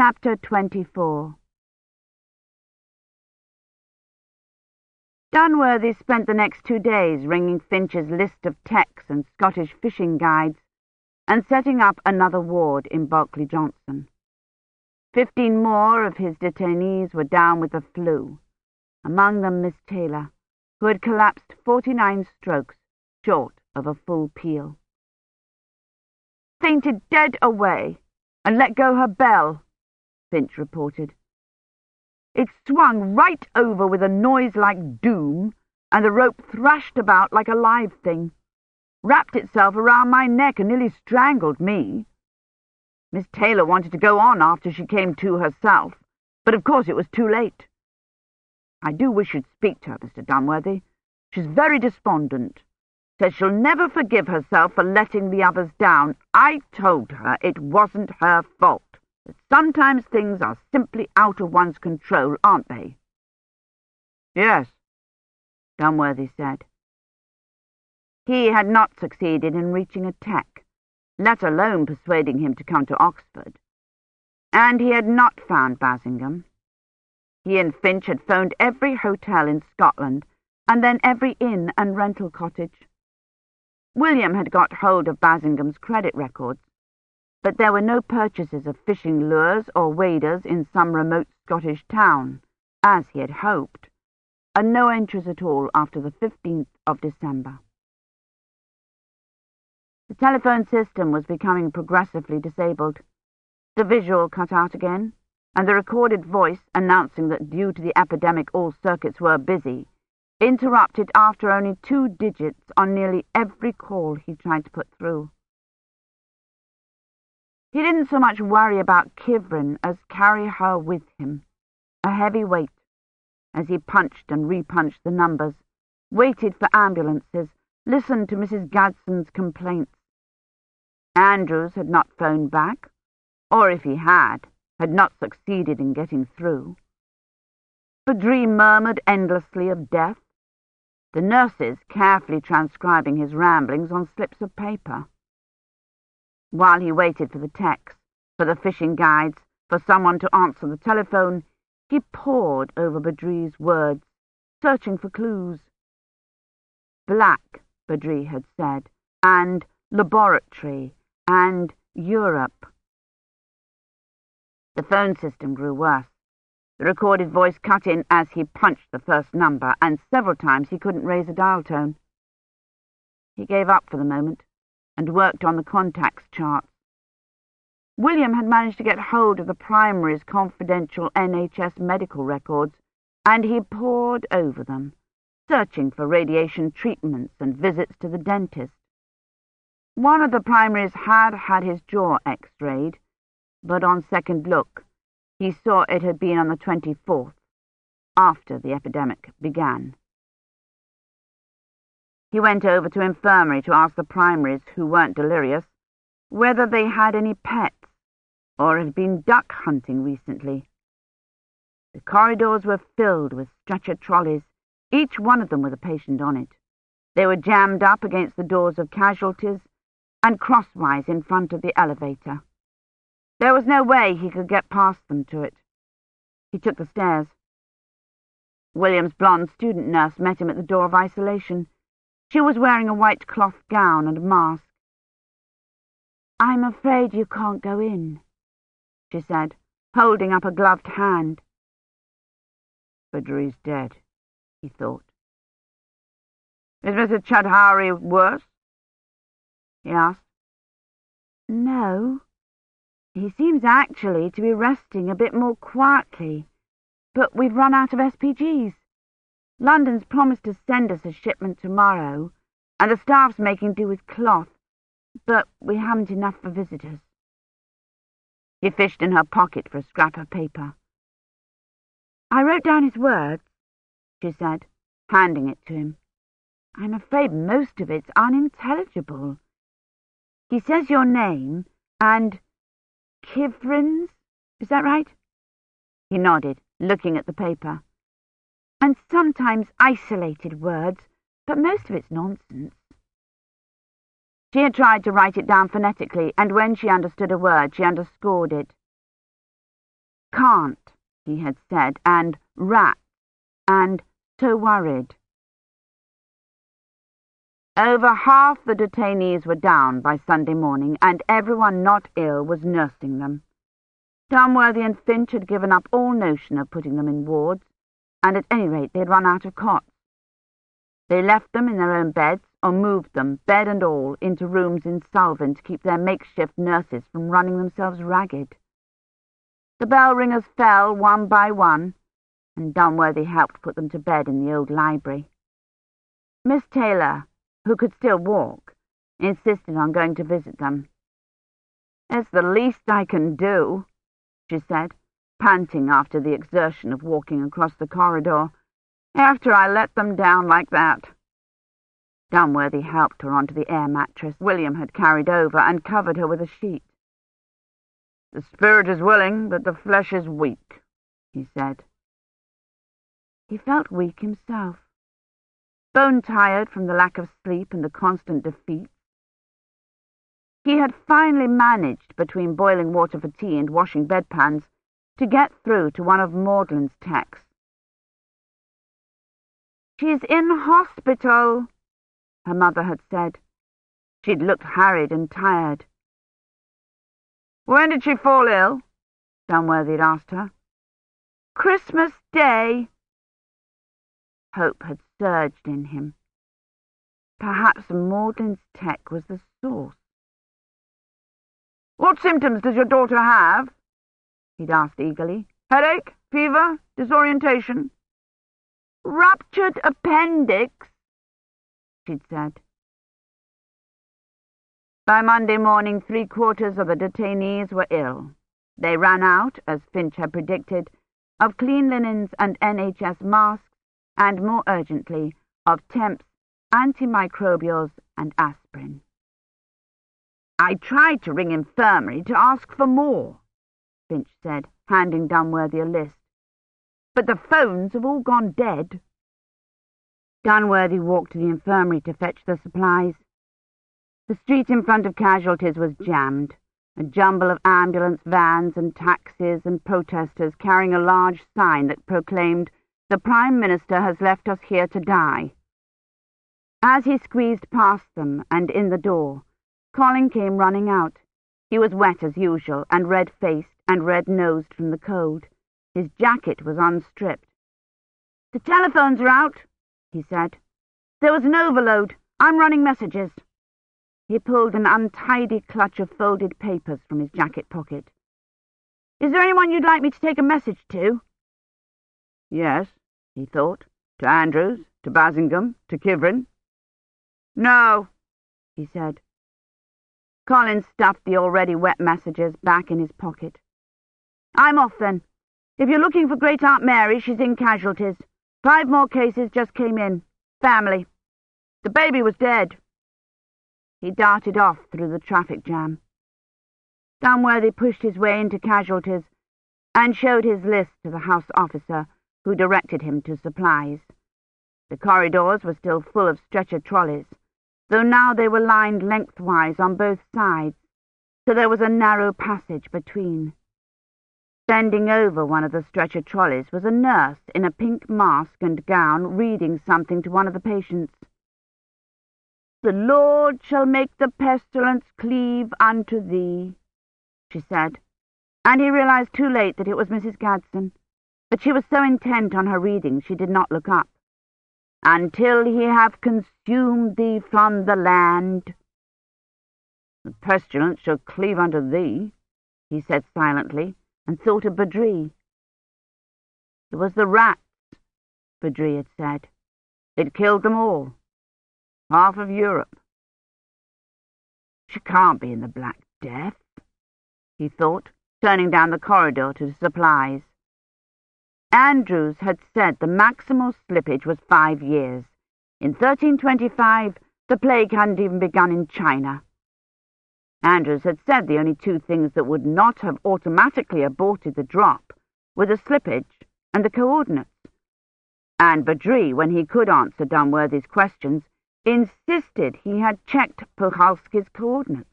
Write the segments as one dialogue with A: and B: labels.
A: Chapter 24 Dunworthy spent the next two days ringing Finch's list of techs and Scottish fishing guides and setting up another ward in Bulkley Johnson. Fifteen more of his detainees were down with the flu, among them Miss Taylor, who had collapsed forty-nine strokes short of a full peal. Fainted dead away and let go her bell, Finch reported. It swung right over with a noise like doom, and the rope thrashed about like a live thing, wrapped itself around my neck and nearly strangled me. Miss Taylor wanted to go on after she came to herself, but of course it was too late. I do wish you'd speak to her, Mr. Dunworthy. She's very despondent. Says she'll never forgive herself for letting the others down. I told her it wasn't her fault that sometimes things are simply out of one's control, aren't they? Yes, Dunworthy said. He had not succeeded in reaching a tech, let alone persuading him to come to Oxford. And he had not found Basingame. He and Finch had phoned every hotel in Scotland, and then every inn and rental cottage. William had got hold of Basingame's credit records, but there were no purchases of fishing lures or waders in some remote Scottish town, as he had hoped, and no entries at all after the 15th of December. The telephone system was becoming progressively disabled. The visual cut out again, and the recorded voice announcing that due to the epidemic all circuits were busy, interrupted after only two digits on nearly every call he tried to put through. He didn't so much worry about Kivrin as carry her with him, a heavy weight, as he punched and repunched the numbers, waited for ambulances, listened to Mrs. Gadsden's complaints. Andrews had not phoned back, or if he had, had not succeeded in getting through. Badri murmured endlessly of death, the nurses carefully transcribing his ramblings on slips of paper. While he waited for the techs, for the fishing guides, for someone to answer the telephone, he pored over Badri's words, searching for clues. Black, Badri had said, and laboratory, and Europe. The phone system grew worse. The recorded voice cut in as he punched the first number, and several times he couldn't raise a dial tone. He gave up for the moment and worked on the contacts charts. William had managed to get hold of the primary's confidential NHS medical records, and he pored over them, searching for radiation treatments and visits to the dentist. One of the primaries had had his jaw x-rayed, but on second look, he saw it had been on the 24th, after the epidemic began. He went over to infirmary to ask the primaries, who weren't delirious, whether they had any pets or had been duck hunting recently. The corridors were filled with stretcher trolleys, each one of them with a patient on it. They were jammed up against the doors of casualties and crosswise in front of the elevator. There was no way he could get past them to it. He took the stairs. William's blonde student nurse met him at the door of isolation. She was wearing a white cloth gown and a mask. I'm afraid you can't go in, she said, holding up a gloved hand. Badri's dead, he thought. Is Mr. Chaudhuri worse? he asked. No. He seems actually to be resting a bit more quietly, but we've run out of SPGs. London's promised to send us a shipment tomorrow, and the staff's making do with cloth, but we haven't enough for visitors. He fished in her pocket for a scrap of paper. I wrote down his words, she said, handing it to him. I'm afraid most of it's unintelligible. He says your name, and Kivrins, is that right? He nodded, looking at the paper and sometimes isolated words, but most of it's nonsense. She had tried to write it down phonetically, and when she understood a word, she underscored it. can't, he had said, and rat, and so worried. Over half the detainees were down by Sunday morning, and everyone not ill was nursing them. Dunworthy and Finch had given up all notion of putting them in wards, and at any rate they had run out of cots. They left them in their own beds, or moved them, bed and all, into rooms in Salvin to keep their makeshift nurses from running themselves ragged. The bell ringers fell one by one, and Dunworthy helped put them to bed in the old library. Miss Taylor, who could still walk, insisted on going to visit them. It's the least I can do, she said, panting after the exertion of walking across the corridor, after I let them down like that. Dunworthy helped her onto the air mattress William had carried over and covered her with a sheet. The spirit is willing, but the flesh is weak, he said. He felt weak himself bone-tired from the lack of sleep and the constant defeat. He had finally managed, between boiling water for tea and washing bedpans, to get through to one of Magdalen's techs. She's in hospital, her mother had said. She'd looked harried and tired. When did she fall ill? Dunworthy had asked her. Christmas Day. Hope had surged in him. Perhaps Magdalen's tech was the source. What symptoms does your daughter have? He'd asked eagerly. Headache? Fever? Disorientation? Ruptured appendix, she'd said. By Monday morning, three-quarters of the detainees were ill. They ran out, as Finch had predicted, of clean linens and NHS masks and more urgently, of temps, antimicrobials, and aspirin. I tried to ring infirmary to ask for more, Finch said, handing Dunworthy a list. But the phones have all gone dead. Dunworthy walked to the infirmary to fetch the supplies. The street in front of casualties was jammed, a jumble of ambulance vans and taxis and protesters carrying a large sign that proclaimed the Prime Minister has left us here to die. As he squeezed past them and in the door, Colin came running out. He was wet as usual, and red-faced and red-nosed from the cold. His jacket was unstripped. The telephones are out, he said. There was an overload. I'm running messages. He pulled an untidy clutch of folded papers from his jacket pocket. Is there anyone you'd like me to take a message to? Yes, he thought. To Andrews, to Basingame, to Kivrin. No, he said. Collins stuffed the already wet messages back in his pocket. I'm off then. If you're looking for Great Aunt Mary, she's in casualties. Five more cases just came in. Family. The baby was dead. He darted off through the traffic jam. Dunworthy pushed his way into casualties and showed his list to the house officer, who directed him to supplies. The corridors were still full of stretcher trolleys, though now they were lined lengthwise on both sides, so there was a narrow passage between. Bending over one of the stretcher trolleys was a nurse in a pink mask and gown reading something to one of the patients. The Lord shall make the pestilence cleave unto thee, she said, and he realized too late that it was Mrs. Gadsden but she was so intent on her reading she did not look up. Until he have consumed thee from the land. The pestilence shall cleave unto thee, he said silently, and thought of Badri. It was the rats, Badri had said. It killed them all. Half of Europe. She can't be in the Black Death, he thought, turning down the corridor to the supplies. Andrews had said the maximal slippage was five years. In 1325, the plague hadn't even begun in China. Andrews had said the only two things that would not have automatically aborted the drop were the slippage and the coordinates. And Badri, when he could answer Dunworthy's questions, insisted he had checked Puhalski's coordinates.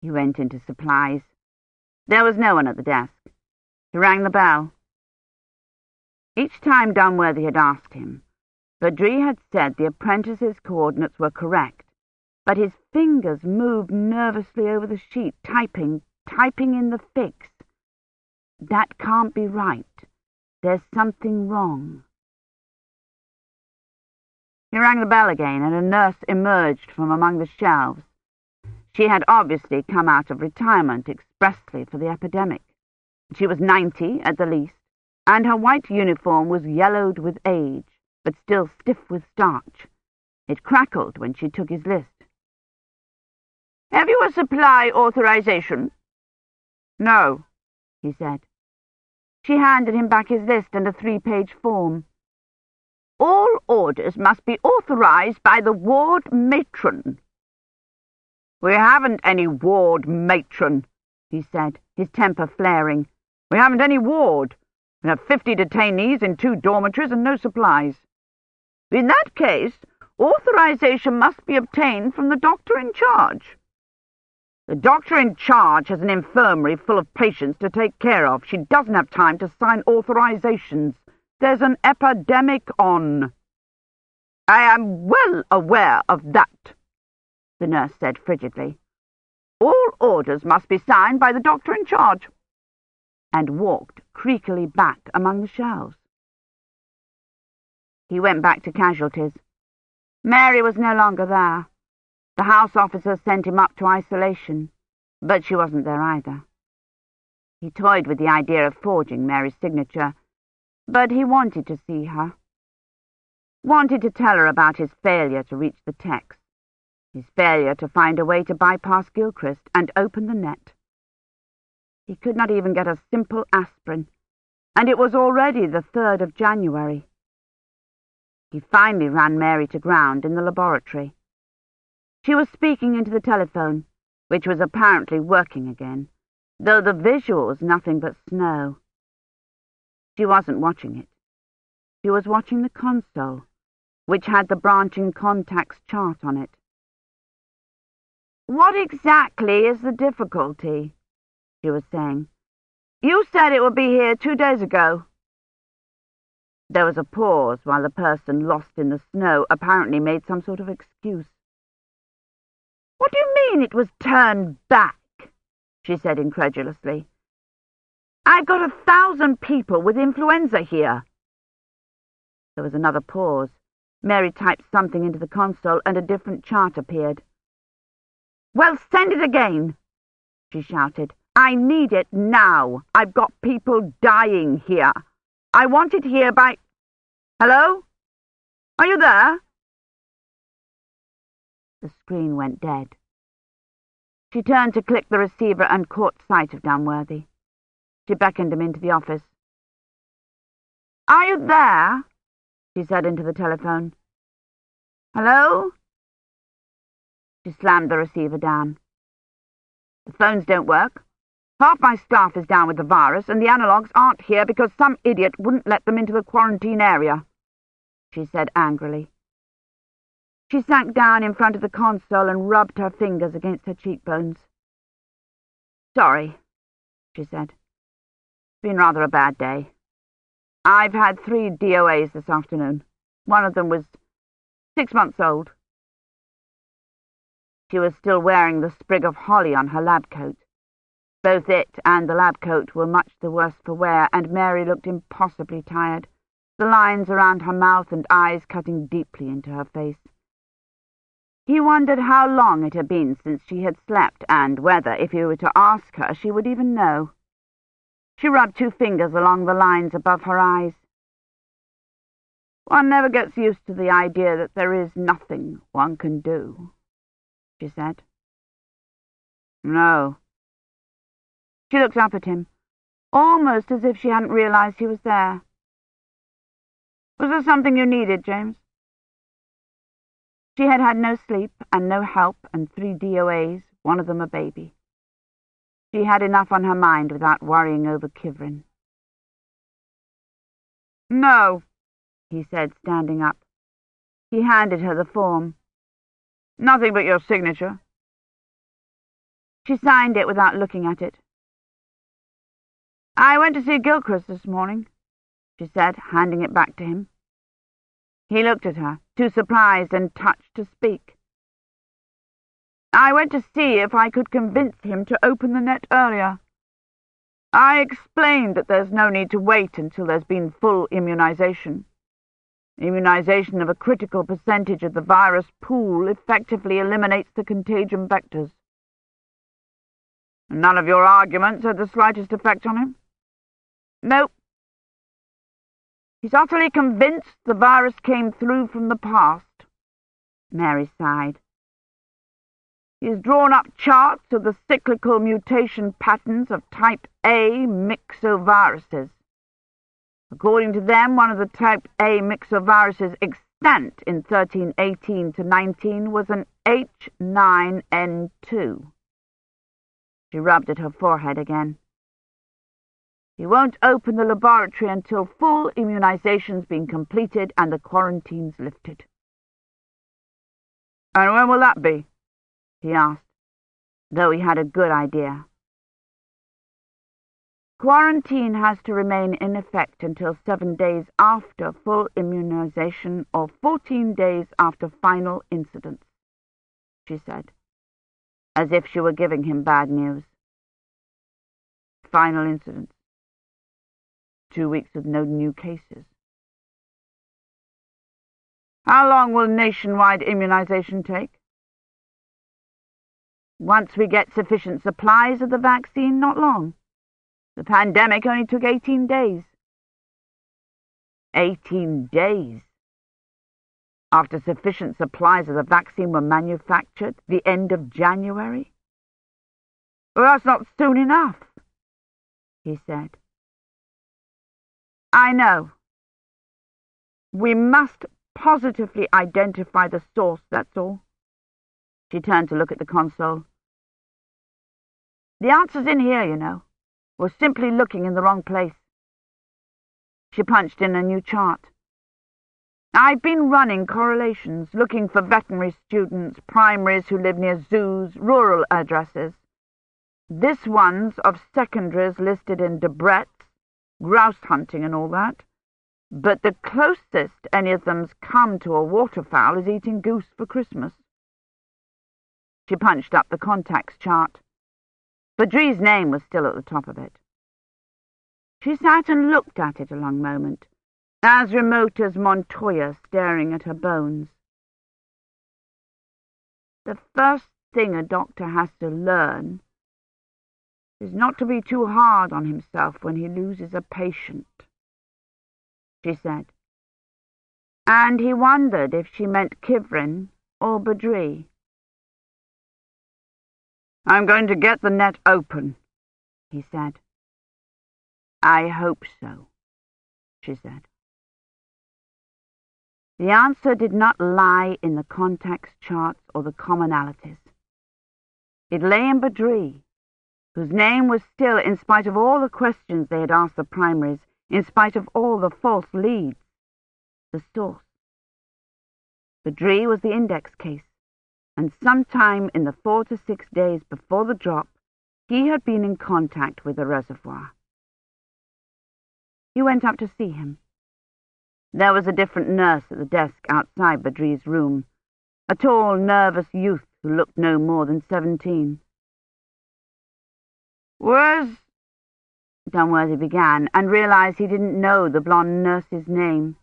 A: He went into supplies. There was no one at the desk. He rang the bell. Each time Dunworthy had asked him, Badri had said the apprentice's coordinates were correct, but his fingers moved nervously over the sheet, typing, typing in the fix. That can't be right. There's something wrong. He rang the bell again, and a nurse emerged from among the shelves. She had obviously come out of retirement expressly for the epidemic. She was ninety at the least, and her white uniform was yellowed with age, but still stiff with starch. It crackled when she took his list. Have you a supply authorization? No, he said. She handed him back his list and a three-page form. All orders must be authorized by the ward matron. We haven't any ward matron, he said, his temper flaring. We haven't any ward. We have fifty detainees in two dormitories and no supplies. In that case, authorization must be obtained from the doctor in charge. The doctor in charge has an infirmary full of patients to take care of. She doesn't have time to sign authorizations. There's an epidemic on. I am well aware of that, the nurse said frigidly. All orders must be signed by the doctor in charge, and walked creakily back among the shelves. He went back to casualties. Mary was no longer there. The house officer sent him up to isolation, but she wasn't there either. He toyed with the idea of forging Mary's signature, but he wanted to see her. Wanted to tell her about his failure to reach the techs, his failure to find a way to bypass Gilchrist and open the net. He could not even get a simple aspirin, and it was already the 3rd of January. He finally ran Mary to ground in the laboratory. She was speaking into the telephone, which was apparently working again, though the visual was nothing but snow. She wasn't watching it. She was watching the console, which had the branching contacts chart on it. What exactly is the difficulty? she was saying. You said it would be here two days ago. There was a pause while the person lost in the snow apparently made some sort of excuse. What do you mean it was turned back? she said incredulously. I've got a thousand people with influenza here. There was another pause. Mary typed something into the console and a different chart appeared. Well, send it again, she shouted. I need it now. I've got people dying here. I want it here by... Hello? Are you there? The screen went dead. She turned to click the receiver and caught sight of Dunworthy. She beckoned him into the office. Are you there? she said into the telephone. Hello? She slammed the receiver down. The phones don't work. Half my staff is down with the virus, and the analogues aren't here because some idiot wouldn't let them into the quarantine area, she said angrily. She sank down in front of the console and rubbed her fingers against her cheekbones. Sorry, she said. It's been rather a bad day. I've had three DOAs this afternoon. One of them was six months old. She was still wearing the sprig of holly on her lab coat. Both it and the lab coat were much the worse for wear, and Mary looked impossibly tired, the lines around her mouth and eyes cutting deeply into her face. He wondered how long it had been since she had slept, and whether, if he were to ask her, she would even know. She rubbed two fingers along the lines above her eyes. One never gets used to the idea that there is nothing one can do, she said. No. She looked up at him, almost as if she hadn't realized he was there. Was there something you needed, James? She had had no sleep and no help and three DOAs, one of them a baby. She had enough on her mind without worrying over Kivrin. No, he said, standing up. He handed her the form. Nothing but your signature. She signed it without looking at it. I went to see Gilchrist this morning, she said, handing it back to him. He looked at her, too surprised and touched to speak. I went to see if I could convince him to open the net earlier. I explained that there's no need to wait until there's been full immunization. Immunization of a critical percentage of the virus pool effectively eliminates the contagion vectors. None of your arguments had the slightest effect on him? Nope. He's utterly convinced the virus came through from the past. Mary sighed. He's drawn up charts of the cyclical mutation patterns of type A myxoviruses. According to them, one of the type A myxoviruses extant in 1318 to 19 was an H9N2. She rubbed at her forehead again. He won't open the laboratory until full immunization's been completed and the quarantine's lifted. And when will that be? he asked, though he had a good idea. Quarantine has to remain in effect until seven days after full immunization or 14 days after final incidence, she said, as if she were giving him bad news. Final incidence. Two weeks with no new cases. How long will nationwide immunization take? Once we get sufficient supplies of the vaccine, not long. The pandemic only took 18 days. 18 days? After sufficient supplies of the vaccine were manufactured, the end of January? Well, that's not soon enough, he said. I know. We must positively identify the source, that's all. She turned to look at the console. The answer's in here, you know. We're simply looking in the wrong place. She punched in a new chart. I've been running correlations, looking for veterinary students, primaries who live near zoos, rural addresses. This one's of secondaries listed in Debrett's, grouse hunting and all that. But the closest any of them's come to a waterfowl is eating goose for Christmas. She punched up the contacts chart. Badri's name was still at the top of it. She sat and looked at it a long moment, as remote as Montoya staring at her bones. The first thing a doctor has to learn is not to be too hard on himself when he loses a patient, she said. And he wondered if she meant Kivrin or Badri. I'm going to get the net open, he said. I hope so, she said. The answer did not lie in the contacts charts or the commonalities. It lay in Badri, whose name was still, in spite of all the questions they had asked the primaries, in spite of all the false leads, the source. Badri was the index case, and sometime in the four to six days before the drop, he had been in contact with the reservoir. He went up to see him. There was a different nurse at the desk outside Badri's room, a tall, nervous youth who looked no more than seventeen. Where's... Dunworthy began, and realized he didn't know the blonde nurse's name.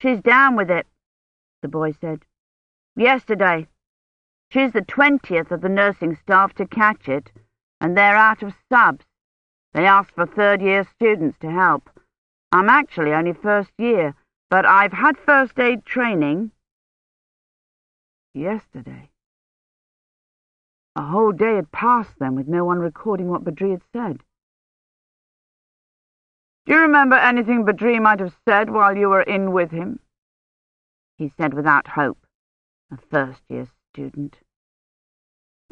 A: She's down with it, the boy said. Yesterday. She's the twentieth of the nursing staff to catch it, and they're out of subs. They asked for third-year students to help. I'm actually only first year, but I've had first aid training. Yesterday. A whole day had passed then with no one recording what Badri had said. Do you remember anything Badri might have said while you were in with him? He said without hope a first-year student.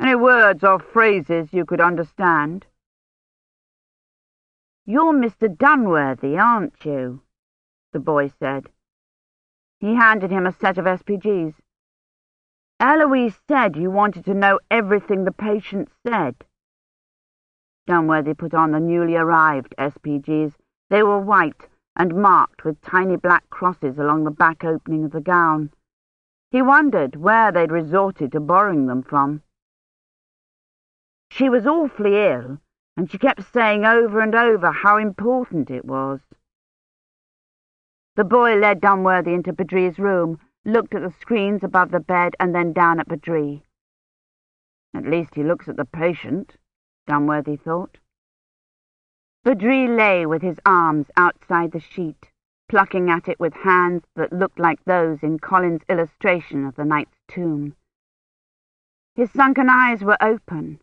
A: Any words or phrases you could understand? You're Mr. Dunworthy, aren't you? the boy said. He handed him a set of SPGs. Eloise said you wanted to know everything the patient said. Dunworthy put on the newly arrived SPGs. They were white and marked with tiny black crosses along the back opening of the gown. He wondered where they'd resorted to borrowing them from. She was awfully ill, and she kept saying over and over how important it was. The boy led Dunworthy into Badri's room, looked at the screens above the bed, and then down at Badri. At least he looks at the patient, Dunworthy thought. Badri lay with his arms outside the sheet, plucking at it with hands that looked like those in Colin's illustration of the knight's tomb. His sunken eyes were open,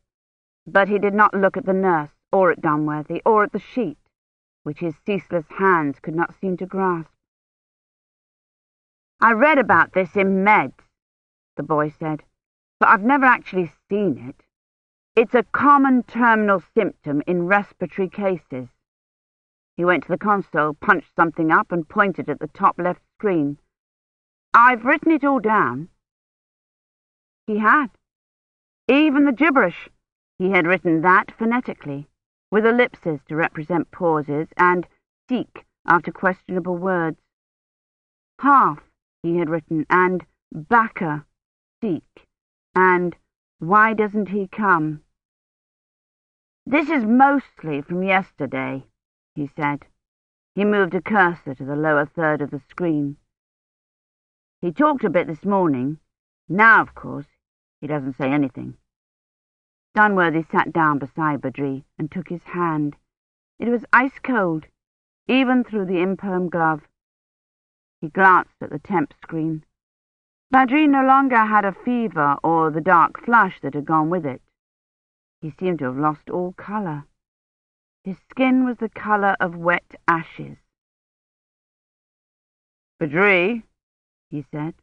A: but he did not look at the nurse, or at Dunworthy, or at the sheet, which his ceaseless hands could not seem to grasp. I read about this in Meds, the boy said, but I've never actually seen it. It's a common terminal symptom in respiratory cases. He went to the console, punched something up, and pointed at the top left screen. I've written it all down. He had. Even the gibberish. He had written that phonetically, with ellipses to represent pauses, and sic after questionable words. Half he had written, and backer, sic, and why doesn't he come? This is mostly from yesterday, he said. He moved a cursor to the lower third of the screen. He talked a bit this morning. Now, of course, he doesn't say anything. Dunworthy sat down beside Badri and took his hand. It was ice cold, even through the imperm glove. He glanced at the temp screen. Badri no longer had a fever or the dark flush that had gone with it. He seemed to have lost all colour. His skin was the colour of wet ashes. Badri, he said.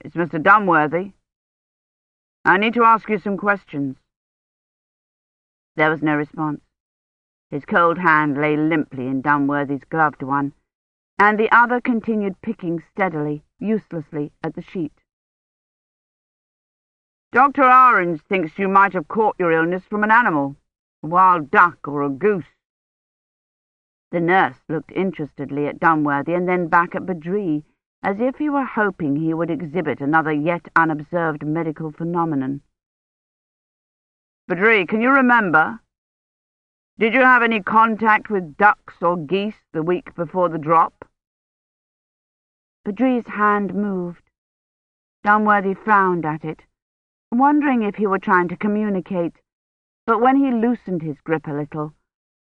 A: It's Mr. Dunworthy. I need to ask you some questions. There was no response. His cold hand lay limply in Dunworthy's gloved one, and the other continued picking steadily, uselessly, at the sheet. Dr. Ahrens thinks you might have caught your illness from an animal, a wild duck or a goose. The nurse looked interestedly at Dunworthy and then back at Badri, as if he were hoping he would exhibit another yet unobserved medical phenomenon. Badri, can you remember? Did you have any contact with ducks or geese the week before the drop? Badri's hand moved. Dunworthy frowned at it, wondering if he were trying to communicate, but when he loosened his grip a little,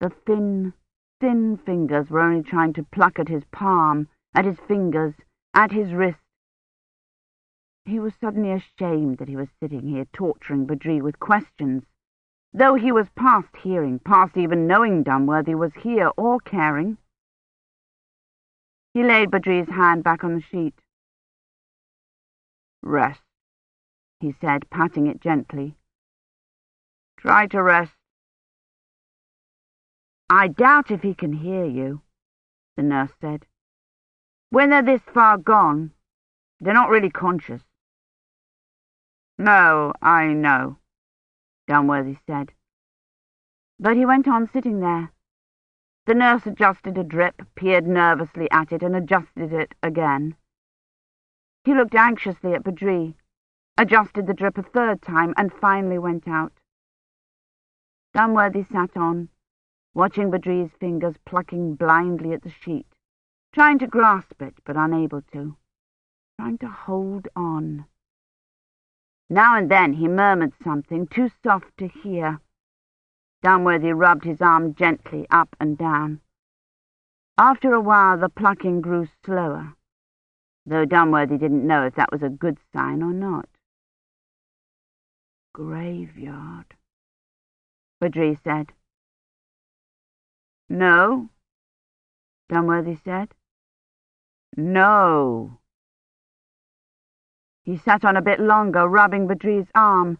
A: the thin, thin fingers were only trying to pluck at his palm, at his fingers, at his wrist. He was suddenly ashamed that he was sitting here torturing Badri with questions, though he was past hearing, past even knowing Dunworthy was here or caring. He laid Badri's hand back on the sheet. Rest, he said, patting it gently. Try to rest. I doubt if he can hear you, the nurse said. When they're this far gone, they're not really conscious. No, I know, Dunworthy said. But he went on sitting there, the nurse adjusted a drip, peered nervously at it, and adjusted it again. He looked anxiously at Badri, adjusted the drip a third time, and finally went out. Dunworthy sat on, watching Badri's fingers plucking blindly at the sheet, trying to grasp it, but unable to, trying to hold on. Now and then he murmured something, too soft to hear. Dunworthy rubbed his arm gently up and down. After a while the plucking grew slower, though Dunworthy didn't know if that was a good sign or not. Graveyard, Badri said. No, Dunworthy said. No. He sat on a bit longer, rubbing Badri's arm,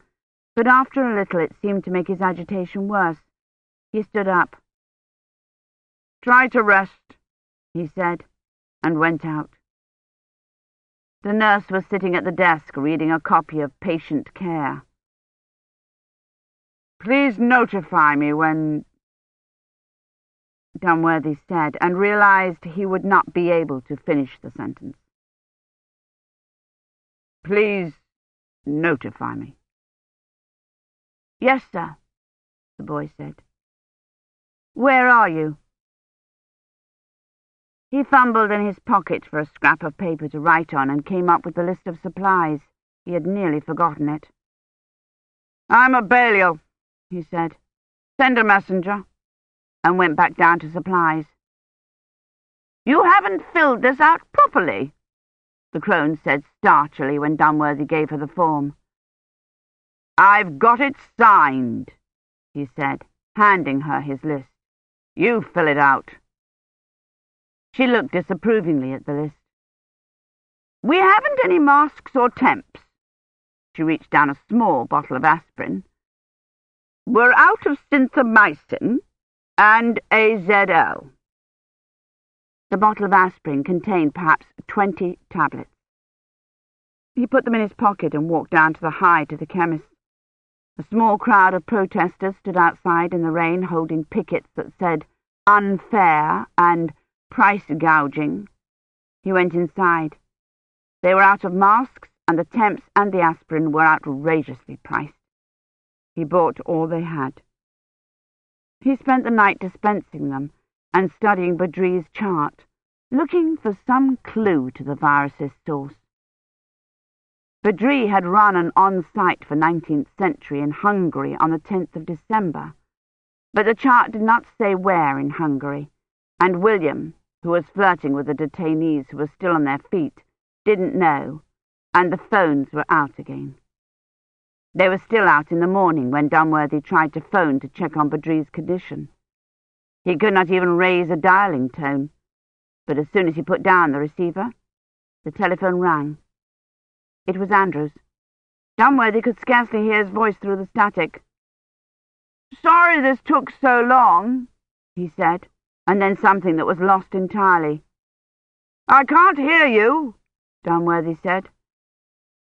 A: but after a little it seemed to make his agitation worse. He stood up. Try to rest, he said, and went out. The nurse was sitting at the desk reading a copy of Patient Care. Please notify me when... Dunworthy said, and realized he would not be able to finish the sentence. Please notify me.
B: Yes, sir, the boy said. Where are you? He fumbled in his pocket for a scrap of paper to write on and came up with the list of supplies. He had nearly forgotten it.
A: I'm at Balliol, he said. Send a messenger. And went back down to supplies.
B: You haven't filled this out properly, the crone said starchily when Dunworthy gave her the form.
A: I've got it signed, he said, handing her his list. You fill it out.
B: She looked disapprovingly at the list.
A: We haven't any masks or temps. She reached down a small bottle of aspirin. We're out of synthamycin and AZL.
B: The bottle of aspirin contained perhaps twenty tablets. He put them in his pocket and walked down to the high to the chemist's. A small crowd of protesters stood outside in the rain holding pickets that said unfair and price gouging. He went inside. They were out of masks, and the temps and the aspirin were outrageously priced. He bought all they had. He spent the night dispensing them and studying Badri's chart, looking for some clue to the virus's source. Badri had run an on-site for 19th century in Hungary on the 10th of December, but the chart did not say where in Hungary, and William, who was flirting with the detainees who were still on their feet, didn't know, and the phones were out again. They were still out in the morning when Dunworthy tried to phone to check on Badri's condition. He could not even raise a dialing tone, but as soon as he put down the receiver, the telephone rang. It was Andrews. Dunworthy could scarcely hear his voice through the static.
A: Sorry this took so long, he said, and then something that was lost entirely. I can't hear you, Dunworthy said.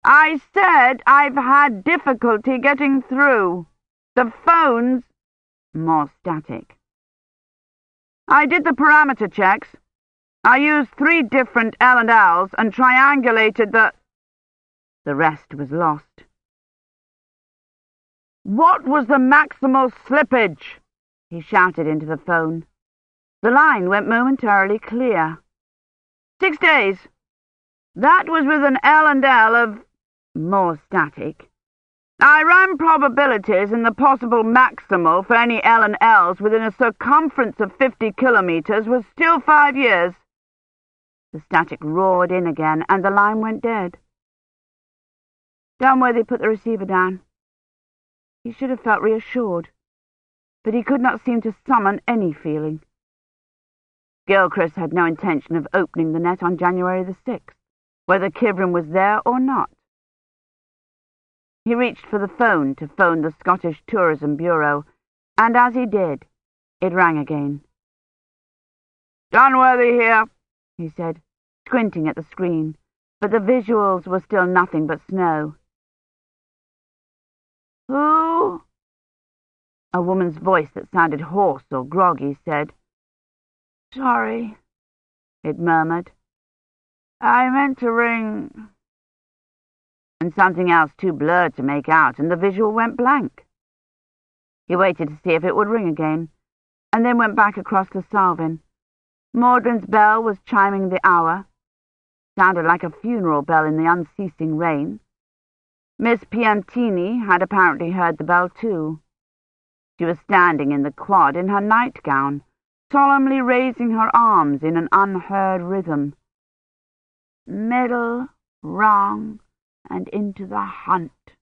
A: I said I've had difficulty getting through. The phone's more static. I did the parameter checks. I used three different L and L's and triangulated the... The rest was lost. What was the maximal slippage? He shouted into the phone. The line went momentarily clear. Six days. That was with an L and L of more static. I ran probabilities and the possible maximal for any L and Ls within a circumference of 50 kilometres was still five years. The static roared in again, and the line went dead. Dunworthy put the receiver down. He should have felt reassured, but he could not seem to summon any feeling. Gilchrist had no intention of opening the net on January the 6th, whether Kivrin was there or not. He reached for the phone to phone the Scottish Tourism Bureau, and as he did, it rang again. Dunworthy here, he said, squinting at the screen, but the visuals were still nothing but snow. Who? A woman's voice that sounded hoarse or groggy said. Sorry, it murmured. I meant to ring... And something else too blurred to make out, and the visual went blank. He waited to see if it would ring again, and then went back across the Salvin. Magdalen's bell was chiming the hour. Sounded like a funeral bell in the unceasing rain. Miss Piantini had apparently heard the bell too. She was standing in the quad in her nightgown, solemnly raising her arms in an unheard rhythm. Middle, wrong, and into the hunt,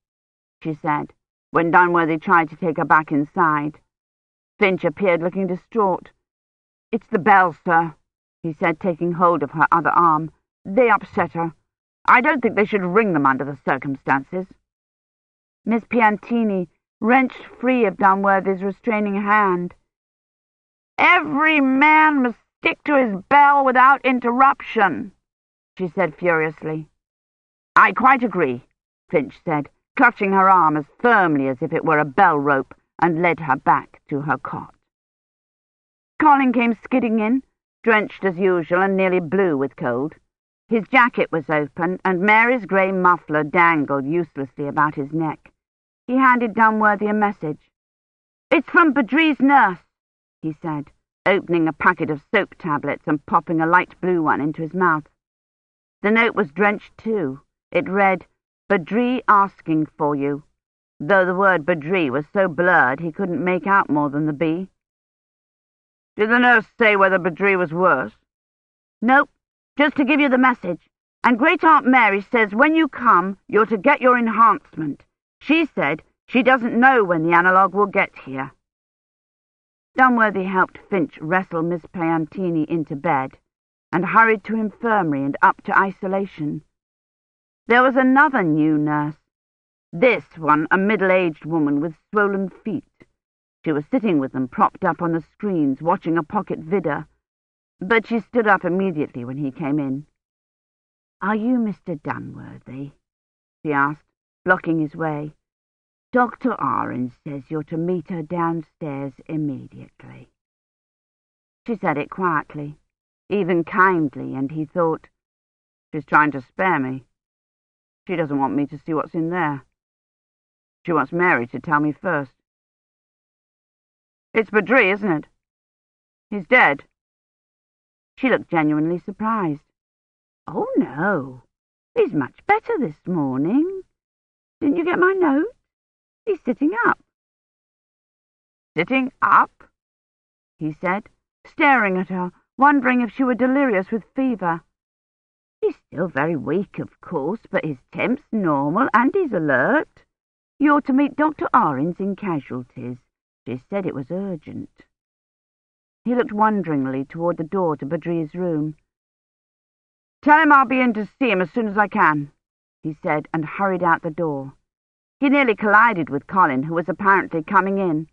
A: she said, when Dunworthy tried to take her back inside. Finch appeared looking distraught. It's the bell, sir, he said, taking hold of her other arm. They upset her. I don't think they should ring them under the circumstances. Miss Piantini wrenched free of Dunworthy's restraining hand. Every man must stick to his bell without interruption, she said furiously. I quite agree, Finch said, clutching her arm as firmly as if it were a bell rope
B: and led her back to her cot. Colin came skidding in, drenched as usual and nearly blue with cold. His jacket was open, and Mary's grey muffler dangled uselessly about his neck. He handed Dunworthy a message. It's from Badri's nurse, he said, opening a packet of soap tablets and popping a light blue one into his mouth. The note was drenched too. It read, Badri asking for you, though the word Badri was so blurred he couldn't make out more than the B.
A: Did the nurse say whether Badri was worse?
B: Nope, just to give you the message. And Great Aunt Mary says when you come, you're to get your enhancement. She said she doesn't know when the analogue will get here. Dunworthy helped Finch wrestle Miss Piantini into bed and hurried to infirmary and up to isolation. There was another new nurse, this one a middle-aged woman with swollen feet. She was sitting with them propped up on the screens, watching a pocket vidder, but she stood up immediately when he came in. Are you Mr. Dunworthy? she asked, blocking his way. Dr. Ahrens says you're to meet her downstairs immediately. She said it quietly, even kindly, and he thought, She's trying to spare me. She doesn't want me to see what's in there. She wants Mary to tell me first.
A: It's Badri, isn't it? He's dead.
B: She looked genuinely surprised. Oh, no. He's much better this morning. Didn't you get my note? He's sitting up.
A: Sitting up?
B: he said, staring at her, wondering if she were delirious with fever. He's still very weak, of course, but his temp's normal and he's alert. You're to meet Dr. Ahrens in casualties. She said it was urgent. He looked wonderingly toward the door to Badri's room.
A: Tell him I'll be in to see him as soon as I can, he said, and hurried out the door. He nearly collided with Colin, who was apparently coming in.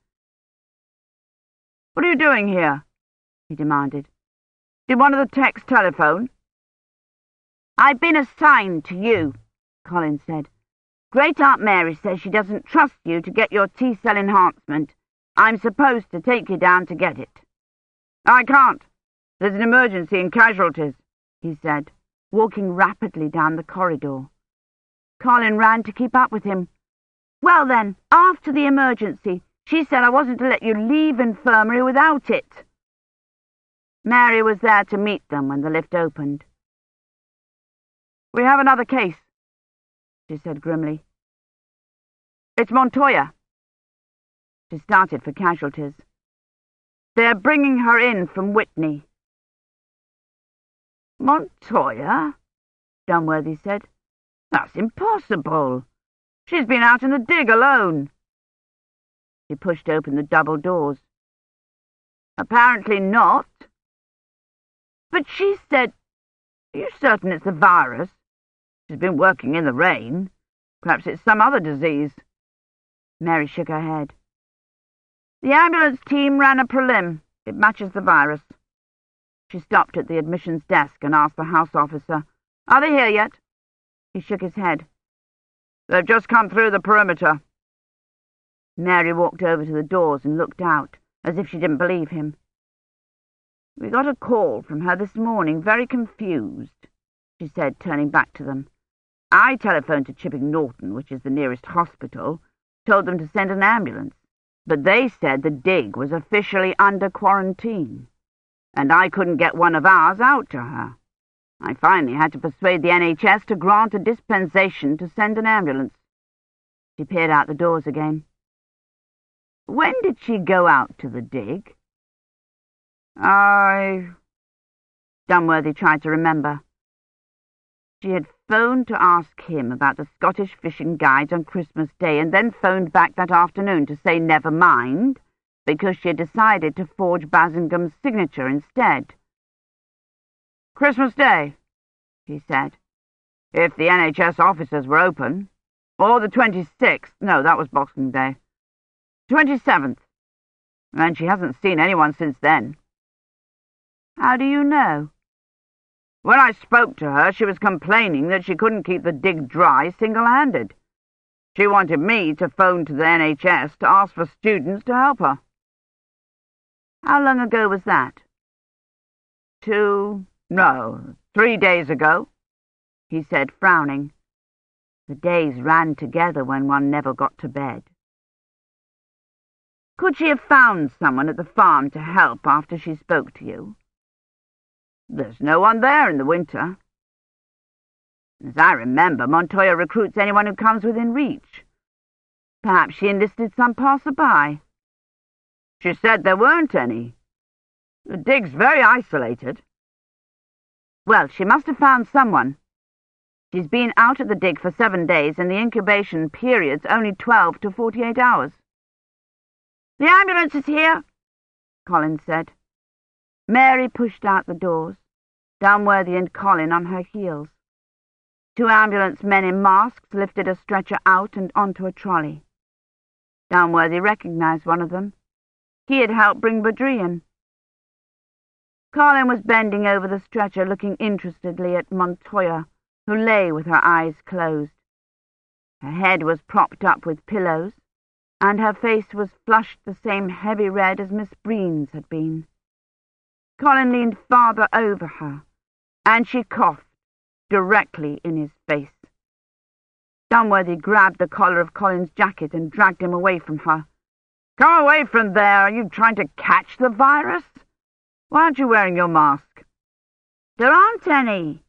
A: What are you doing here? he demanded. Did one of the techs telephone?
B: I've been assigned to you, Colin said. Great Aunt Mary says she doesn't trust you to get your T-cell enhancement. I'm supposed to take you down to get it.
A: I can't. There's an emergency and casualties, he said,
B: walking rapidly down the corridor. Colin ran to keep up with him. Well then, after the emergency, she said I wasn't to let you leave infirmary without it. Mary was there to meet them when the lift opened.
A: We have another case, she said grimly. It's Montoya. She started for casualties. They're bringing her in from Witney.
B: Montoya? Dunworthy said. That's impossible.
A: She's been out in the dig alone.
B: He pushed open the double doors.
A: Apparently not.
B: But she said...
A: Are you certain it's the virus? She's been working in the rain. Perhaps it's some other disease.
B: Mary shook her head.
A: The ambulance team ran a prelim. It matches the virus.
B: She stopped at the admissions desk and asked the house officer, Are they here yet? He shook his head.
A: They've just come through the perimeter.
B: Mary walked over to the doors and looked out, as if she didn't believe him. We got a call from her this morning, very confused, she said, turning back to them. I telephoned to Chipping Norton, which is the nearest hospital, told them to send an ambulance but they said the dig was officially under quarantine, and I couldn't get one of ours out to her. I finally had to persuade the NHS to grant a dispensation to send an ambulance. She peered out the doors again. When did she go out to the dig?
A: I...
B: Dunworthy tried to remember. She had phoned to ask him about the Scottish fishing guides on Christmas Day and then phoned back that afternoon to say never mind, because she had decided to forge Basingame's signature instead.
A: Christmas Day, he said, if the NHS offices were open. Or the 26th. No, that was Boxing Day. 27th. And she hasn't seen anyone since then.
B: How do you know?
A: When I spoke to her, she was complaining that she couldn't keep the dig dry single-handed. She wanted me to phone to the NHS to ask for students to help her.
B: How long ago was that?
A: Two, no, three days ago, he said, frowning.
B: The days ran together when one never got to bed. Could she have found someone at the farm to help after she spoke to you?
A: There's no one there in the winter.
B: As I remember, Montoya recruits anyone who comes within reach. Perhaps she enlisted some passerby.
A: She said there weren't any. The dig's very isolated.
B: Well, she must have found someone. She's been out at the dig for seven days, and the incubation period's only twelve to forty-eight hours.
A: The ambulance is here, Colin said.
B: Mary pushed out the doors, Dunworthy and Colin on her heels. Two ambulance men in masks lifted a stretcher out and onto a trolley. Dunworthy recognized one of them. He had helped bring Badri in. Colin was bending over the stretcher, looking interestedly at Montoya, who lay with her eyes closed. Her head was propped up with pillows, and her face was flushed the same heavy red as Miss Breen's had been. Colin leaned farther over her, and she coughed directly in his face. Dunworthy grabbed the collar of Colin's jacket and dragged him away from her.
A: Come away from there! Are you trying to catch the virus? Why aren't you wearing your mask?
B: There aren't any.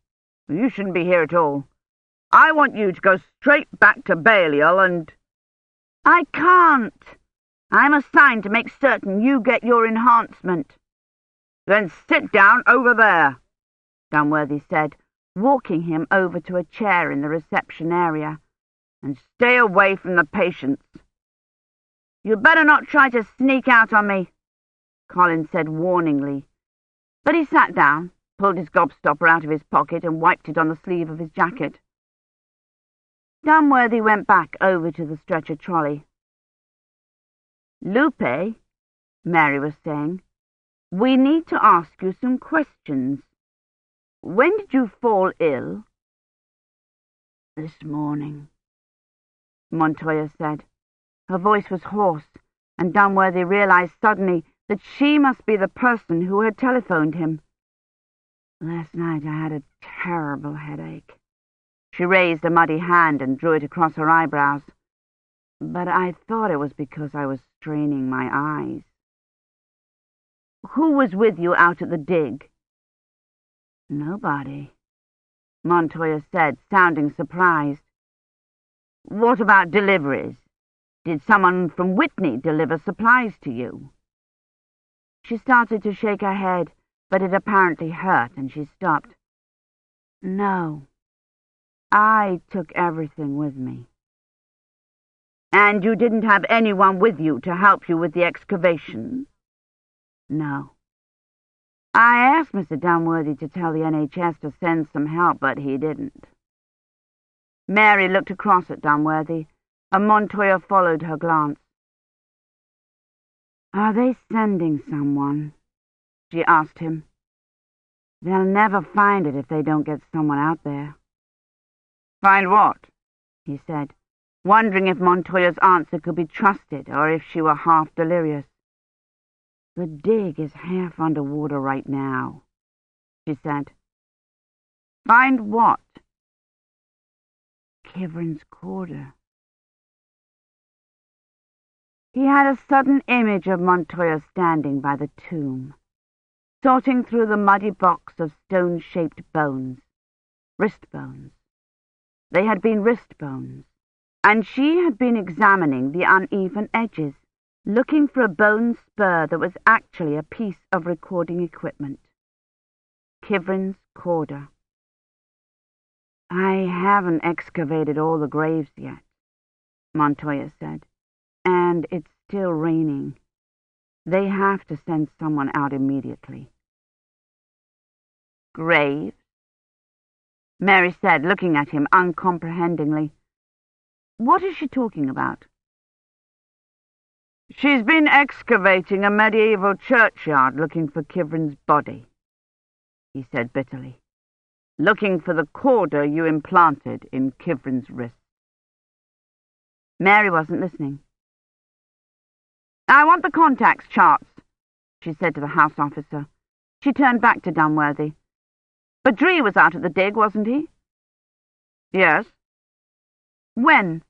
A: You shouldn't be here at all. I want you to go straight back to Balliol and...
B: I can't. I'm assigned to make certain you get your enhancement.
A: Then sit down over there,
B: Dunworthy said, walking him over to a chair in the reception area,
A: and stay away from the patients.
B: You'd better not try to sneak out on me, Colin said warningly. But he sat down, pulled his gobstopper out of his pocket and wiped it on the sleeve of his jacket. Dunworthy went back over to the stretcher trolley. Lupe, Mary was saying, we need to ask you some questions. When did you fall ill?
C: This morning,
B: Montoya said. Her voice was hoarse, and Dunworthy realized suddenly that she must be the person who had telephoned him.
C: Last night I had a terrible headache.
B: She raised a muddy hand and drew it across her eyebrows.
C: But I thought it was because I was straining my eyes.
B: Who was with you out at the dig?
C: Nobody,
B: Montoya said, sounding surprised. What about deliveries? Did someone from Witney deliver supplies to you? She started to shake her head, but it apparently hurt, and she stopped.
C: No. I took everything with me.
B: And you didn't have anyone with you to help you with the excavation?
C: No.
B: I asked Mr. Dunworthy to tell the NHS to send some help, but he didn't. Mary looked across at Dunworthy, and Montoya followed her glance.
C: Are they sending someone? she asked him. They'll never find it if they don't get someone out there.
B: Find what? he said, wondering if Montoya's answer could be trusted or if she were half delirious.
C: The dig is half under water right now, she said.
B: Find what?
C: Kivrin's corder.
B: He had a sudden image of Montoya standing by the tomb, sorting through the muddy box of stone-shaped bones, wrist bones. They had been wrist bones, and she had been examining the uneven edges looking for a bone spur that was actually a piece of recording equipment. Kivrin's Corder.
C: I haven't excavated all the graves yet, Montoya said, and it's still raining. They have to send someone out immediately.
B: Graves? Mary said, looking at him uncomprehendingly. What is she talking about? She's been excavating a medieval churchyard looking for Kivrin's body, he said bitterly. Looking for the corder you implanted in Kivrin's wrist. Mary wasn't listening. I want the contacts charts, she said to the house officer. She turned back to Dunworthy. Badri was out at the dig, wasn't he?
A: Yes.
B: When?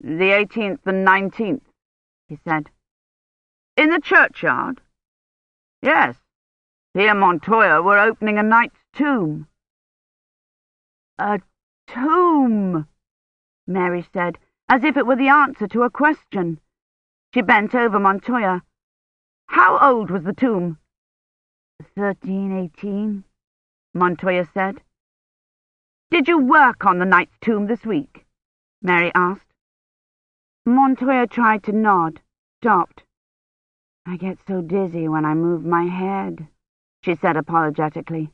A: The 18th and 19th,
B: he said.
A: In the churchyard? Yes. He and Montoya were opening a knight's tomb.
B: A tomb, Mary said, as if it were the answer to a question. She bent over Montoya. How old was the tomb?
C: Thirteen, eighteen,
B: Montoya said. Did you work on the knight's tomb this week? Mary asked.
C: Montoya tried to nod, stopped. I get so dizzy when I move my head, she said apologetically.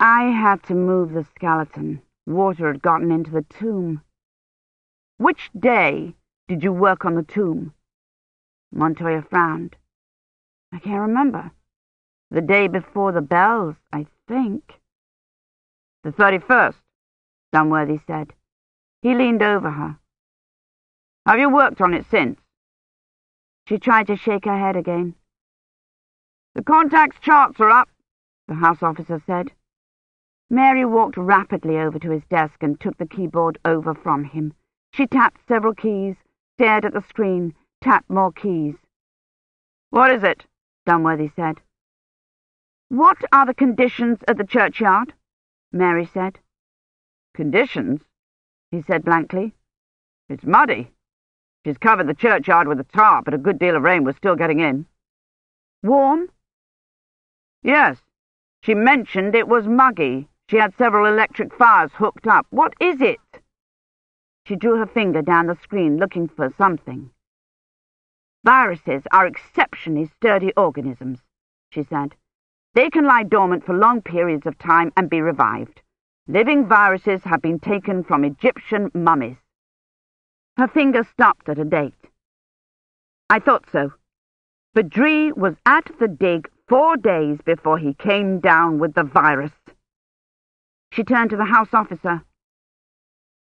C: I had to move the skeleton. Water had gotten into the tomb.
B: Which day did you work on the tomb?
C: Montoya frowned. I can't remember. The day before the bells, I think.
A: The 31st,
B: Dunworthy said. He leaned over her.
A: Have you worked on it since?
C: She tried to shake her head again.
A: The contacts charts are up, the house officer said.
B: Mary walked rapidly over to his desk and took the keyboard over from him. She tapped several keys, stared at the screen, tapped more keys.
A: What is it?
B: Dunworthy said. What are the conditions at the churchyard? Mary said.
A: Conditions? He said blankly. It's muddy. She's covered the churchyard with a tarp, but a good deal of rain was still getting in.
B: Warm?
A: Yes. She mentioned it was muggy. She had several electric fires hooked up. What is it?
B: She drew her finger down the screen, looking for something. Viruses are exceptionally sturdy organisms, she said. They can lie dormant for long periods of time and be revived. Living viruses have been taken from Egyptian mummies. Her finger stopped at a date. I thought so. Badri was at the dig four days before he came down with the virus. She turned to the house officer.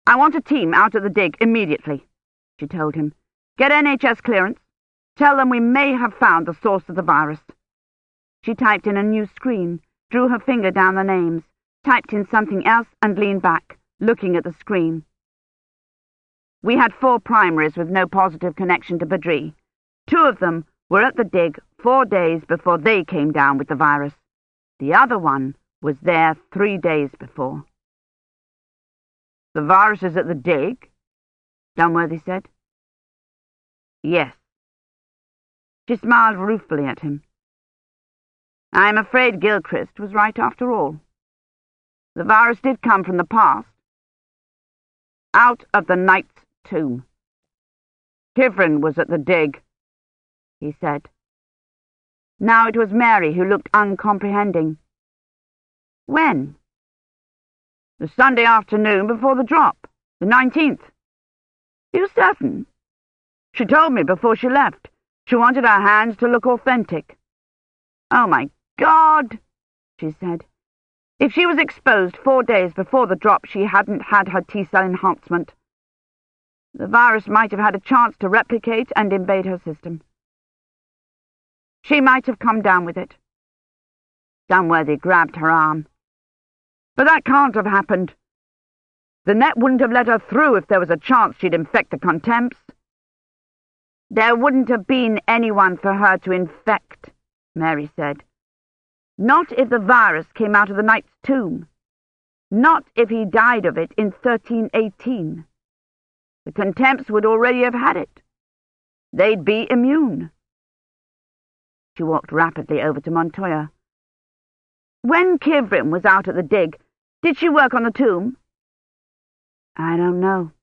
B: I want a team out at the dig immediately, she told him. Get NHS clearance. Tell them we may have found the source of the virus. She typed in a new screen, drew her finger down the names, typed in something else and leaned back, looking at the screen. We had four primaries with no positive connection to Badri. Two of them were at the dig four days before they came down with the virus. The other one was there three days before.
A: The virus is at the dig?
B: Dunworthy said.
A: Yes.
B: She smiled ruefully at him. I'm afraid Gilchrist was right after all. The virus did come from the past. Out of the knight's tomb.
A: Kivrin was at the dig, he said.
B: Now it was Mary who looked uncomprehending. When?
A: The Sunday afternoon before the drop, the 19th.
B: You certain?
A: She told me before she left. She wanted her hands to look authentic.
B: Oh, my God, she said. If she was exposed four days before the drop, she hadn't had her T-cell enhancement. The virus might have had a chance to replicate and invade her system. She might have come down with it. Dunworthy grabbed her arm.
A: But that can't have happened. The net wouldn't have let her through if there was a chance she'd infect the contemps.
B: There wouldn't have been anyone for her to infect, Mary said. Not if the virus came out of the knight's tomb. Not if he died of it in 1318. The contemps would already have had it. They'd be immune. She walked rapidly over to Montoya. When Kivrin was out at the dig, did she work on the tomb?
C: I don't know,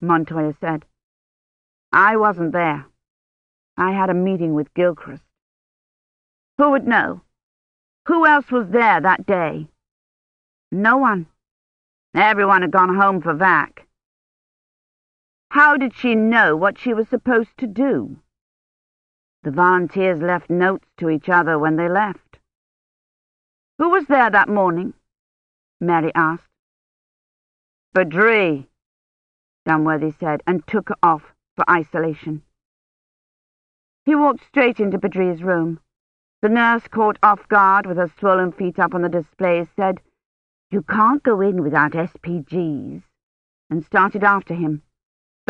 C: Montoya said. I wasn't there. I had a meeting with Gilchrist.
B: Who would know? Who else was there that day?
C: No one.
B: Everyone had gone home for vac. How did she know what she was supposed to do?
C: The volunteers left notes to each other when they left.
B: Who was there that morning? Mary asked.
A: Badri,
B: Dunworthy said, and took her off for isolation. He walked straight into Badri's room. The nurse, caught off guard with her swollen feet up on the display, said, You can't go in without SPGs, and started after him.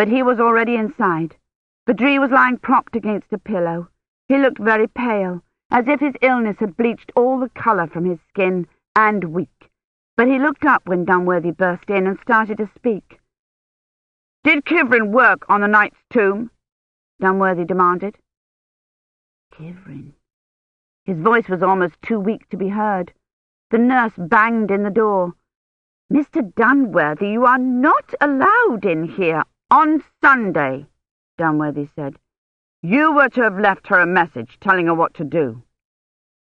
B: But he was already inside. Badri was lying propped against a pillow. He looked very pale, as if his illness had bleached all the colour from his skin, and weak. But he looked up when Dunworthy burst in and started to speak.
A: Did Kivrin work on the knight's tomb?
B: Dunworthy demanded. Kivrin. His voice was almost too weak to be heard. The nurse banged in the door.
A: Mr. Dunworthy, you are not allowed in here on Sunday, Dunworthy said. You were to have left her a message telling her what to do.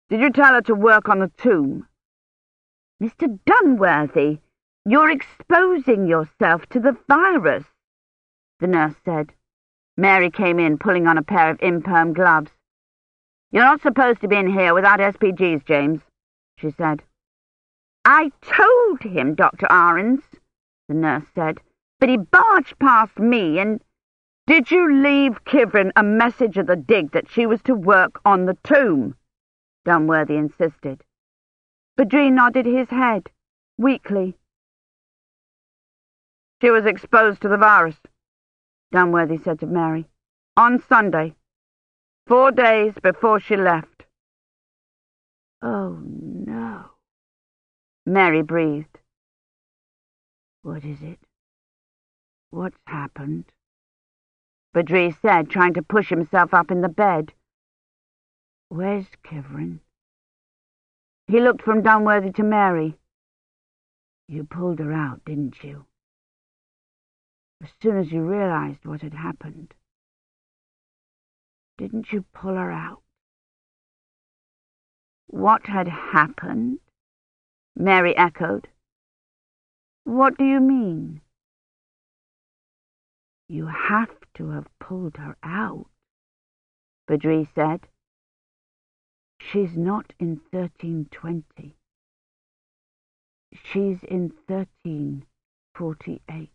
A: Did you tell her to work on the tomb?
C: Mr. Dunworthy, you're exposing yourself to the virus, the nurse said.
B: Mary came in, pulling on a pair of imperm gloves. You're not supposed to be in here without SPGs, James, she said.
C: I told him, Dr. Ahrens, the nurse said, but he barged past me and...
A: Did you leave Kivrin a message at the dig that she was to work on the tomb? Dunworthy insisted.
B: Badri nodded his head, weakly.
A: She was exposed to the virus, Dunworthy said to Mary, on Sunday. Four days before she left.
C: Oh, no.
B: Mary breathed.
C: What is it? What's happened?
B: Badri said, trying to push himself up in the bed.
C: Where's Kivrin?
B: He looked from Dunworthy to Mary.
C: You pulled her out, didn't you? As soon as you realized what had happened. Didn't you pull her out?
B: What had happened? Mary echoed. What do you mean?
C: You have to have pulled her out,
B: Badri said.
C: She's not in 1320. She's in 1348.